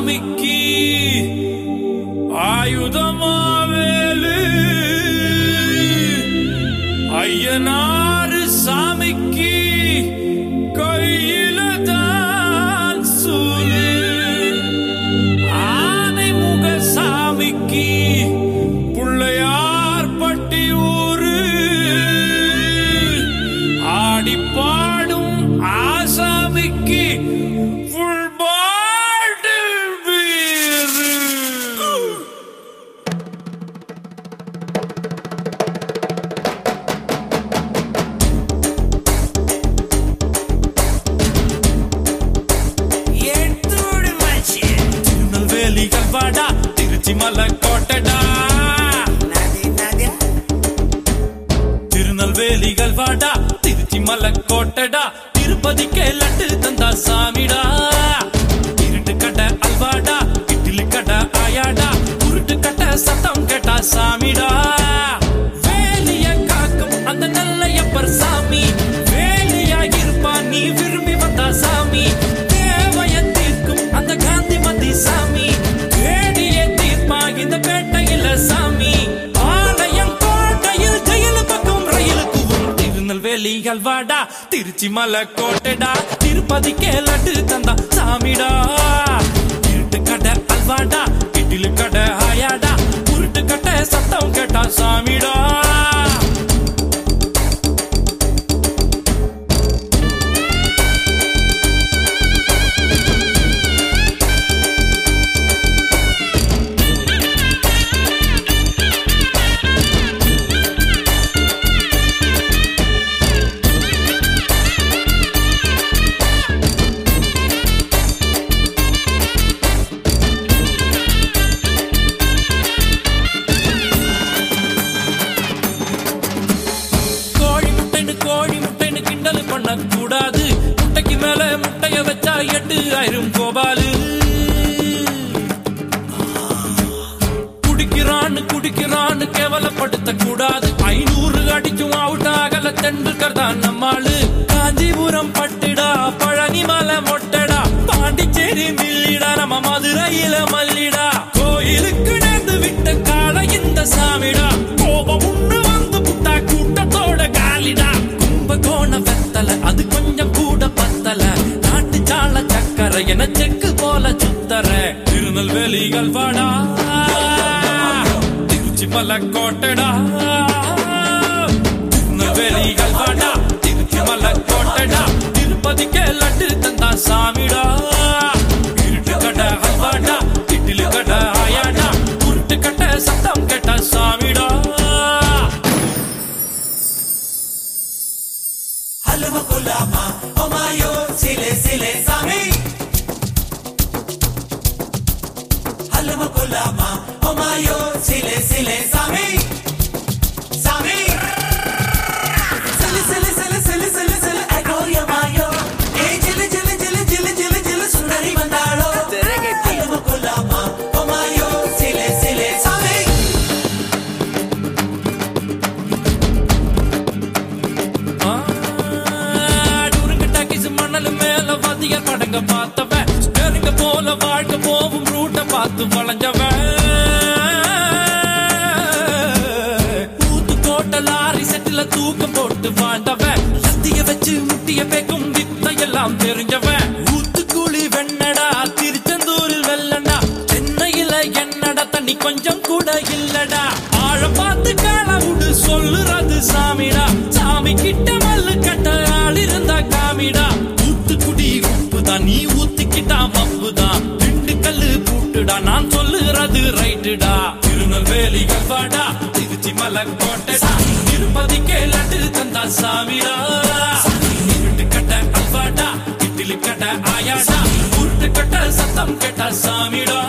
சாமிக்கு ஆயுதமாவேலு. ஐயனாறு சாமிக்கு திருநெல்வேலிகள் வாடா திருச்சி மலை கோட்டடா. திருநெல்வேலிகள் வாடா. திருச்சி மலை கோட்டடா. திருப்பதிக்கே லட்டு தந்தா சா திருநெல்வேலி அல்வாடா திருச்சி மலை கோட்டைடா திருப்பதிக்கே லட்டு தந்தா. சாமிடா. திருட்டு கடை அல்வாடா. இட்லி கடை ஆயாடா. உருட்டு கடை சத்தம் கேட்டா எட்டு கோபாலு. குடிக்கிறான்னு குடிக்கிறான்னு கேவலப்படுத்த கூடாது. ஐநூறு அடிக்கும் அவுட் ஆகல தெண்டுக்கர் தான் நம்மாளு. காஞ்சிபுரம் பட்டுடா பழனி மலை மொட்டடா. பாண்டிச்சேரி மில்லிடா நம்ம மதுரையில மல்லி சால என செக்கு போல சுத்தர திருநெல்வேலிகள் வாடா. திருச்சி மல கோட்டடா திருநெல்வேலிகள் வாடா. திருச்சி மல கோட்டடா திருப்பதிக்கே லட்டு தந்தா சாமிடா. இருட்டு கடை அல்வாடா இட்லி கடை ஆயாடா உருட்டு கட்ட சத்தம் கேட்ட சாமிடா. Halama kulama, omayo, sile sile sami. போலாமா ஒமாயோ சிலே சிலே சாமி சாமி சிலு சிலு சிலு சிலு சிலு சிலு அகோரியமாயோ ஏ ஜிலு ஜிலு ஜிலு ஜிலு ஜிலு ஜிலு சுந்தரி வந்தாளோ போலாமா ஒமாயோ சிலே சிலே சாமி மணல் மேல வாத்தியார் படங்க பார்த்த பார்த்து வளைஞ்சவன் ஊத்து கோட்டை லாரி செட்டில தூக்கம் போட்டு வாழ்ந்தவன் லத்திய வச்சு முட்டிய பேக்கும் வித்தையெல்லாம் தெரிஞ்சவன் ஊத்துக்குழி வெண்ணடா திருச்செந்தூரில் வெள்ளடா சென்னையில என்னடா தண்ணி கொஞ்சம் கூட இல்லடா ஆழ பார்த்து கால விடு சொல்லுறது கோட்டடா திருச்சி மலை கோட்டடா திருப்பதிக்கே லட்டு தந்தா சாமிடா. இருட்டு கட்ட அல்வாடா இட்லி கட்ட ஆயாடா. உருட்டு கட்ட சத்தம் கேட்டா சாமிடா.